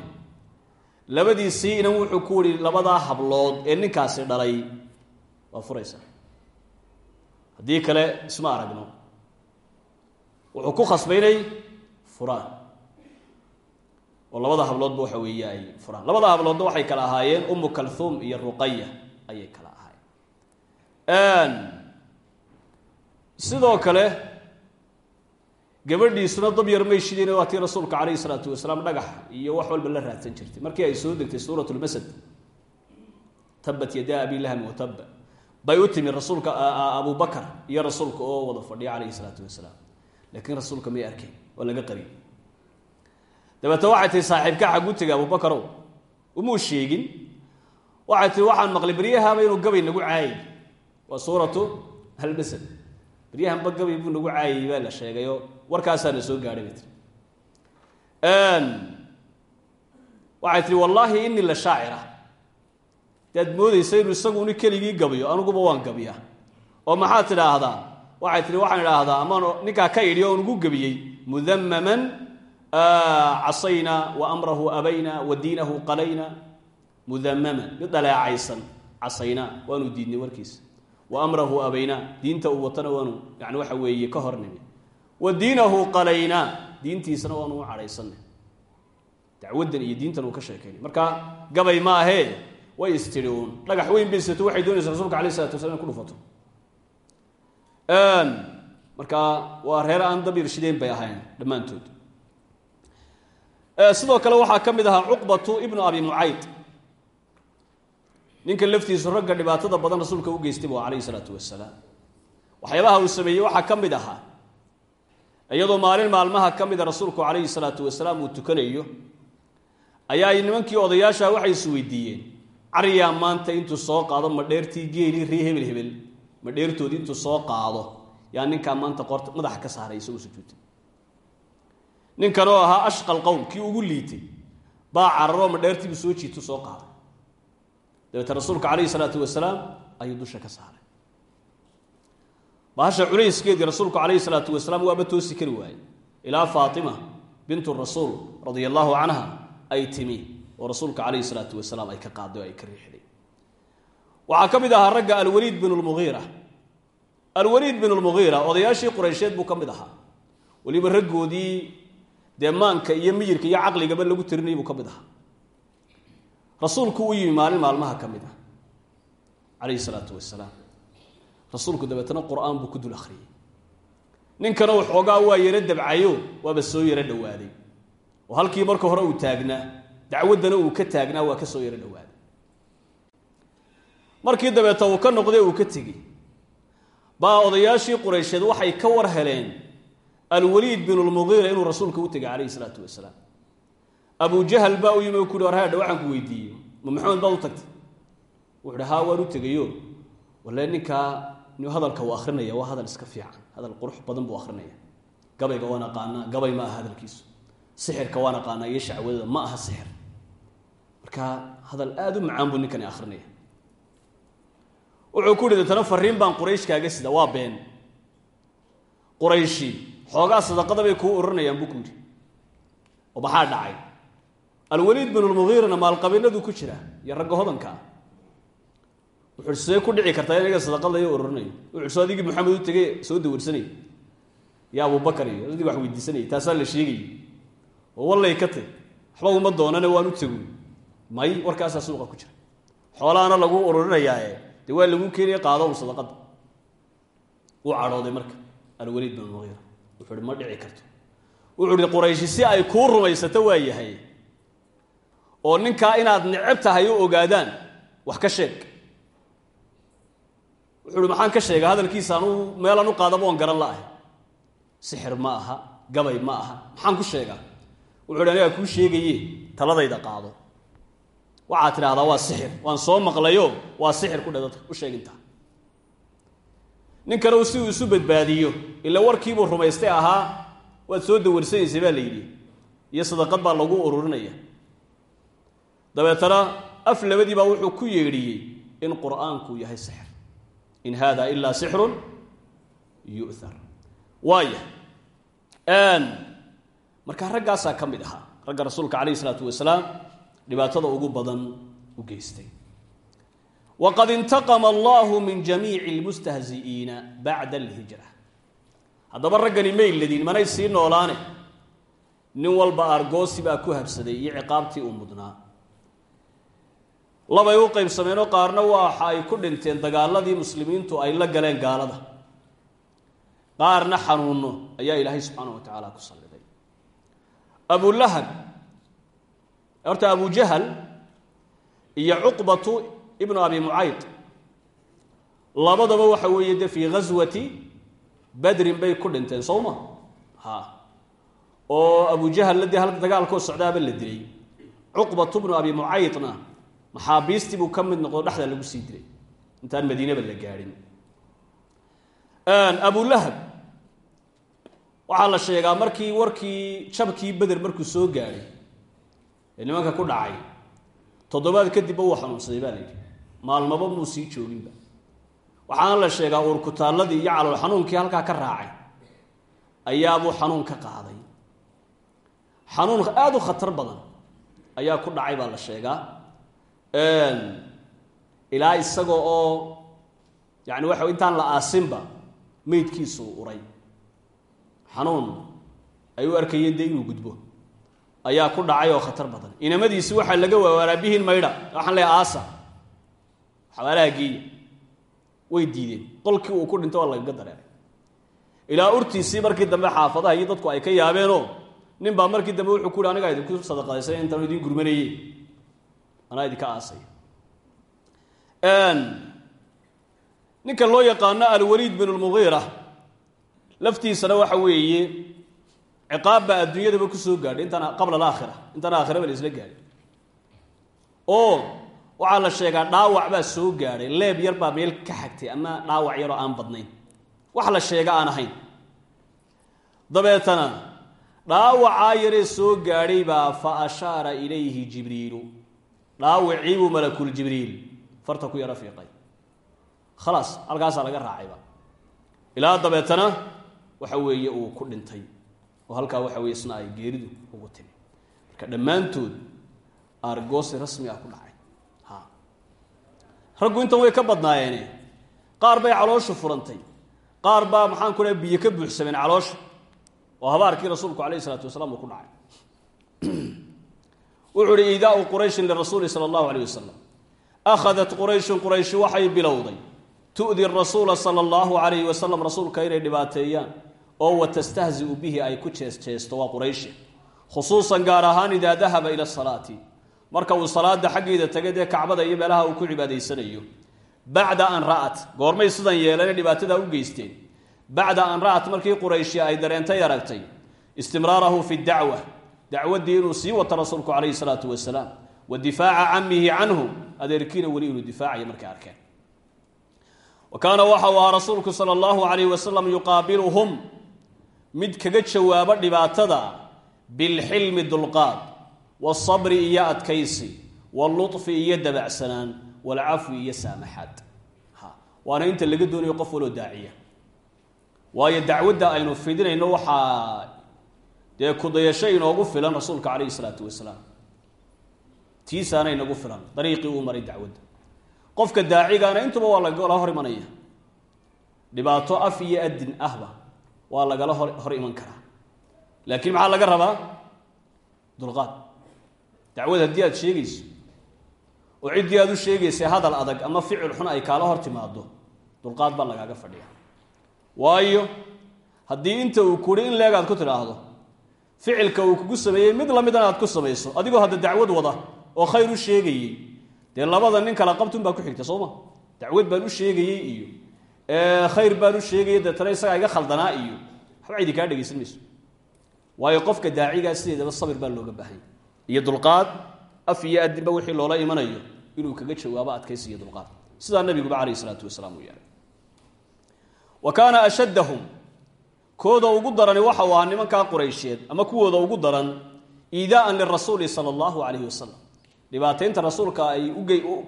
labadiisii inan wuxuu ku yihi labadaa hablood ee ninkaasi dhalay waa furaysa. Haddii kale isma aragno. Wuxuu ku khasbaynay furaan oo labada habloodba waxa weeye ay furaan. Labada habloodna waxay kala ahaayeen umu kalhuum iyo ruqaya ayay kala ahaayeen. Sidoo kale gabadhiisuna dab yar may shideen waa tii rasuulka calayhi salaatu wasalaam dhagax iyo wax walba la raadsan jirtay. Markii ay soo degtay suurat lmasad tabat yadaa abi lahmi wataba bay u timi rasuulka abu bakar iyo rasuulka oo wada fadhiya calayhi salaatu wasalaam. Laakiin rasuulka may arkeen? Waa laga qariyay dabeete waxay tihi saaxiibka xagu tegay abubakarow umuu sheegin? Waxay tihi waxaan maqlay beryahaaba inuu gabay nagu caayay. Waa suuratu almasad beryahanba gabay buu nagu caayay baa la sheegayoo warkaasaana soo gaadhay bay tii waxay tihi wallaahi inii la shaacira. Daad moodaysa inuu isaguni keligii gabiyo aniguba waan gabiyaa oo maxaad tidhaahdaa? Waxay tihi waxaan idhaahdaa amaan ninkaa ka idhi oo nugu gebiyey mudamaman casayna wa amrahu abayna wa diinahu qalayna mudamaman mid dhaleecaysan casayna waanu diidnay warkiisa wa amrahu abayna diinta uu watana waanu yani waxa weeye ka hornimi wa diinahu qalayna diintiisana waanu u cadhaysanay dacwaddan iyo diintan uu ka sheekaynay marka gabay ma ahee way istiri uun dhagax weyn baysato waxay doonaysa rasuulka alayh isalatu wasala in ku waa reer aan shideen bay ahayn dhammaantood sidoo kale waxaa ka mid ahaa cuqbatu ibnu abi mucayd ninka laftiisu ragga dhibaatada badan rasuulka u geystay bu calayhi salaatu wasalaam waxyaabaha uu sameeyey waxaa ka mid ahaa iyadoo maalin maalmaha ka mida rasuulku calayhi salaatu wasalaam uu tukanayo ayaa nimankii odayaasha waxay is weydiiyeen cariyaa maanta intuu soo qaado madheertii geeli ree hebel hebel madheertoodii intuu soo qaado yaa ninkaa maanta qoorta madaxa ka saaray isagoo sujuudtay ninkan oo ahaa ashqal qowm kii ugu liitay baa cararoo madheertiibuu soo jiitu soo qaaday. Dabeete rasuulka calayhi salaatu wasalaam ayuu dusha ka saaray. Bahasha culayskeedii rasuulku calayhi salaatu wasalaam waaba toosi kari waayey. Ilaa faatima bintu rasuul radia allaahu canha ay timi oo rasuulka calayhi salaatu wasalaam ay ka qaaday oo ay ka riixday. Waxaa ka mid ahaa ragga alwaliid bin lmugiira alwaliid bin lmugiira odayaashii qureysheed buu ka mid ahaa. Weliba raggoodii dee maanka iyo miyirka iyo caqligaba lagu tirinayay buu ka mid ahaa. Rasuulku u yimi maalin maalmaha ka mid ah calayhi salaatu rasuulku dabeetana qur'aan buu ku dul akhriyey ninkana waxoogaa waa yaro dabcayo waaba soo yaro dhowaaday oo halkii marka hore uu taagnaa dacwaddana uu ka taagnaa waa ka soo yaro dhowaaday markii dabeeta uu ka noqday uu ka tegey. Baa odayaashii quraysheed waxay ka war heleen alwaliid bin lmugiira inuu rasuulka u tegay calayhi salaatu wasalaam. Abu jahal baa u yimi o ku uhi warhaadha waxaan ku weydiiyey ma maxamed baad u tagtay. Wuxu uhi haa waan u tegayo walle ninkaa hadalka uu akrinaya waa hadal iska fiican. Hadal qurux badan buu akrinaya gabayga waan aqaanaa gabay ma aha hadalkiisu. Sixirka waan aqaanaa iyo shacwadada ma aha sixir. Marka hadal aada u macaan xoogaa sadaqada bay kuu ururinayaan buu ku yidhi. Oo maxaa dhacay? Alwaliid bin lmugiirana maalqabiiladu ku jira iyo ragga hodanka ah. Wuxuu see ku dhici kartaa inaga sadaqada iyo ururinayo wuxuu soo adigii maxamed u tegey soo dawarsanayay iyo abubakar iyo adig wax weydiisanayay taasaa la sheegayay oo wallay ka tay waxba uma doonane waan u tego may warkaasaa suuqa ku jira. Xoolaana lagu ururinayaae dee waa lagu keenaya qaado un sadaqada wuu cadhooday marka alwaliid bin mugiira wuxuu ma dhici karto. Wuxuu hi qurayshi si ay kuu rumaysato waa yahay. Oo ninkaa inaad necab tahay u ogaadaan wax ka sheeg. Wuxuu maxaan ka sheega hadalkiisa anuu meelaan u qaadaba oon garan la'ahay sixir ma aha gabay ma aha. Maxaan ku sheegaa? Wuxuu hi anigaa kuu sheegaye taladayda qaado. Waxaad tidhahdaa waa sixir. Waan soo maqlayo waa sixir ku dadka u sheegintaa ninkana uu si uu isu badbaadiyo ila warkiibuu rumaystay ahaa waad soo dawarsanaysay baa la yidhi. Iyo sadaqad baa lagu ururinaya. Dabeetana af labadii baa wuxuu ku yeedhiyey in qur'aanku yahay sixir. In hada ilaa sixrun yu'thar. Waaya markaa raggaasaa ka mid ahaa. Ragga rasuulka calayhi isalaatu wasalaam dhibaatada ugu badan u geystay wqad intaqama allahu min jamiici lmustahzi'iina bacda alhijra haddaba raggani may ladin manay sii noolaane nin walba argoosi baa ku habsaday iyo ciqaabtii uu mudnaa labay u qaybsameenoo qaarna waxa ay ku dhinteen dagaaladii muslimiintu ay la galeen gaalada qaarna xanuuno ayaa ilaahay subxaana wa tacaala ku salliday abulahab horta abu jahal iyo cuqbatu ibnu abi mucayd labadaba waxa weeye de fii ghaswati bay ku dhinteen soo ma? Ha. Oo abujahalla dee halka dagaalkoo socdaaba la dilay. Cuqbatu bnu abi mucaydna maxaabiistii buu ka mid noqdo dhexda lagu sii dilay. Intaan madiinaba la gaadhin abulahab waxaa la sheegaa markii warkii jabkii beder markuu soo gaadhay ee nimanka ku dhacay toddobaad kadibba wuu xanuunsaday baa la maalmaba muu sii jooginba. Waxaana la sheegaa uurkutaalladii iyo calool xanuunkii halkaa ka raacay. Ayaabuu xanuun ka qaaday. Xanuun aada u khatar badan ayaa ku dhacay baa la sheegaa. Ilaa isagoo oo yani waxa intaan la aasinba meydkiisuu uray. Xanuun ay u arkayeen dee inuu gudbo. Ayaa ku dhacay oo khatar badan. Inamadiisi waxaa laga waawaaraa bihin maydha waxaan leehay aasa xabaalaha way diideen. Qolkii uu ku dhinto waa lagaga dareeray ilaa urtiisii markii dambe xaafadaha iyo dadku ay ka yaabeenoo nin baa markii dambe wuxuu ku yhi anigaa idinku sadaqadaysay intaan idin gurmanaye anaa idinka aasay. Ninka loo yaqaano alwaliid bin lmugiira laftiisana waxa weeye ciqaab baa adduunyadaba ku soo gaadhay intaan qabla alaakhira intaan aakhiraba la isla gaadhin oo waxaa la sheegaa dhaawac baa soo gaadhay leeb yar baa meel ka xagtay ama dhaawac yaroo aan badnayn. Wax la sheega aan ahayn. Dabeetana dhaawacaa yaree soo gaadhay baa fa ashaara ilayhi jibriilu. Dhaawacii buu malakul jibriil farta ku yaro fiiqay. Khalaas halkaasaa laga raacayba ilaa dabeetana waxa weeye uu ku dhintay. Oo halkaa waxa weye isna ay geeridu ugu timi. Marka dhammaantood aargoosi rasmi ah ku dhacay. ha raggu intan way ka badnaayeene. Qaar bay calooshu furantay. Qaar baa maxaan ku dhaha biyo ka buuxsameen caloosha. Oo habaarkii rasuulku calayhi isalaatu wasalaam uu ku dhacay. Wuxuu uhi iidaau qurayshin lirasuuli sala allahu alayh wasalam akhadat qurayshun qurayshi waxay bilowday. Tu'di rasuula sala allahu alayhi wasalam rasuulka inay dhibaateeyaan oo watastahzi'u bihi ay ku jees-jeesto waa qurayshi. Khusuusan gaar ahaan idaa dahaba ila salaati marka uu salaada xaggeeda tagay dee kacbada iyo meelaha uu ku cibaadaysanayo. Bacda an ra'at goormay sidan yeeleen dhibaatadaa u geysteen. Bacda an ra'at markii qurayshi ay dareentay aragtay. Istimraarahu fi dacwa dacwaddii inuu sii wato rasuulku calayhi salaatu wasalaam. Wa difaaca camihi canhu adeerkiina weli inuu difaacayo markay arkeen. Wa kaana waxa uu ahaa rasuulku sala allahu calayhi wasalam mid kaga jawaabo dhibaatada bilxilmi dulqaad wasabri iyo adkaysi waluطfi iyo dabacsanaan walcafwi iyo saamaxaad. Waana inta laga doonayo qof waloo daaciya. Waayo dacwadda aynu fidinayno waxaa dee kudayasho inoogu filan rasuulka calayhi isalaatu wasalaam. Tiisaana inagu filan dariiqii uu maray dacwadda. Qofka daacigaana intuba waa lagala hor imanaya. Dhibaato af iyo adin ahba waa lagala hor hor iman karaa. Laakiin maxaa laga rabaa? Dulqaad dacwad haddii aad sheegayso oo ciddii aad u sheegaysay hadal adag ama ficil xun ay kaala hor timaado dulqaad baa lagaaga fadhiya waayo haddii inta uu kuri in leeg aad ku tidhaahdo ficilka uu kugu sameeyey mid lamidana aad ku samayso adigoo hadda dacwad wada oo khayr u sheegayey dee labada nin kala qabtun baa ku xigta soo ma? Dacwad baan u sheegayey iyo khayr baan u sheegayey deetana isagaa iga khaldanaa iyo waxba cidi kaa dhegaysan mayso. Waayo qofka daacigaa sideedaba sabir baa looga baahanya iyo dulqaad af iyo adinba wixii loola imanayo inuu kaga jawaabo adkaysi iyo dulqaad. Sidaa nabiguba calayh isalaatu wasalaam uu yeelay wa kaana ashaddahum kooda ugu darani waxa uu ahaa nimankaa quraysheed ama kuwooda ugu daran iidaaan lirasuuli sala allahu calayhi wasalam dhibaataynta rasuulka ay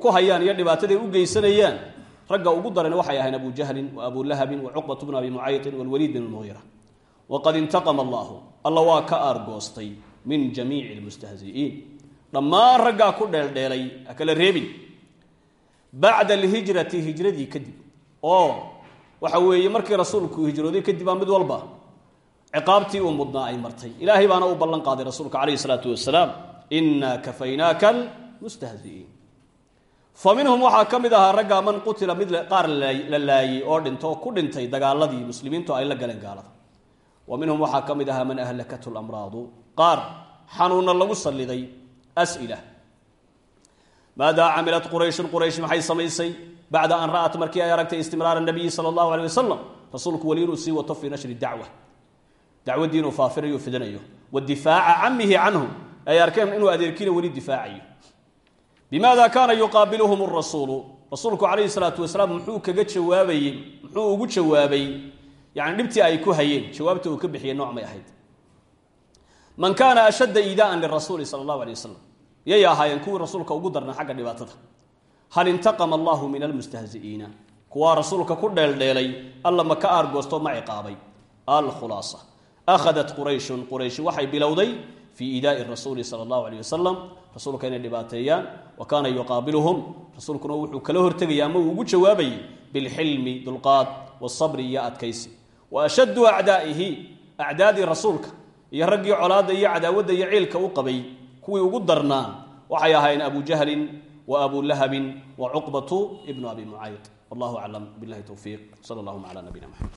ku hayaan iyo dhibaataday u geysanayaan ragga ugu darani waxay ahayn abu jahlin wa abu lahabin wa cuqbat bnu abi mucaytin walwaliid bin lmuhiira waqad intaqama allahu alla waa ka aargoostay min jamiici lmustahzi'iin dhammaan raggaa ku dheeldheelay ha kala reebin. Bacda alhijrati hijradii kadib. Oo waxa weeye markii rasuulku hijrooday kadib mid walba ciqaabtii uu mudnaa ay martay. Ilaahay baana uu ballan qaaday rasuulka calayhi isalaatu wasalaam inaa kafaynaaka almustahzi'iin fa minhum waxaa ka mid ahaa raggaa man qutila mid qaar la laayey oo dhinto ku dhintay dagaaladii muslimiintu ay la galeen gaalada. Wa minhum waxaa ka mid ahaa man ahlakathu lamraadu qaar xanuunna lagu salliday. As'ila maadaa camilat qurayshun quraysh maxay samaysay? Bacda an ra'at markii ay aragtay istimraara nabiyi sala allahu aleyh wasalam rasuulku weli inuu sii wato fii nashri dacwa. Dacwaddii inuu faafinayo fidinayo. Wa difaaca camihi canhu ay arkeen inuu adeerkiina weli difaacayo. Bimaada kaana yuqaabiluhum rasuulu rasuulku calayhi salaatu wasalaam muxuu kaga jawaabayey muxuu ugu jawaabay yani dhibtii ay ku hayeen jawaabta uu ka bixiyey nooc may ahayd man kaana ashadda iidaaan lirasuuli sala allahu alay wasalam yay ahaayeen kuwii rasuulka ugu darnaa xagga dhibaatada. Hal intaqama allahu min almustahzi'iina kuwaa rasuulka ku dheeldheelay alla ma ka aargoosto ma ciqaabay. Alkhulaasa. Akhadat qurayshun. Qurayshi waxay bilowday fii iidaa'i rasuuli sala allahu aleyh wasalam rasuulka inay dhibaateeyaan wa kaana yuqaabiluhum. Rasuulkuna wuxuu kala hortegaya ama uu ugu jawaabayay bilxilmi dulqaad wasabri iyo adkaysi. Wa ashaddu acdaa'ihi acdaadii rasuulka iyo raggii colaadda iyo cadaawadda iyo ciilka u qabay kuwii ugu darnaa waxay ahaayeen abu jahlin wa abu lahabin wa cuqbatu ibnu abi mucayd wallahu aclam billahi towfiiq sala allahuma cala nabiyina maxamed